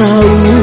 啊！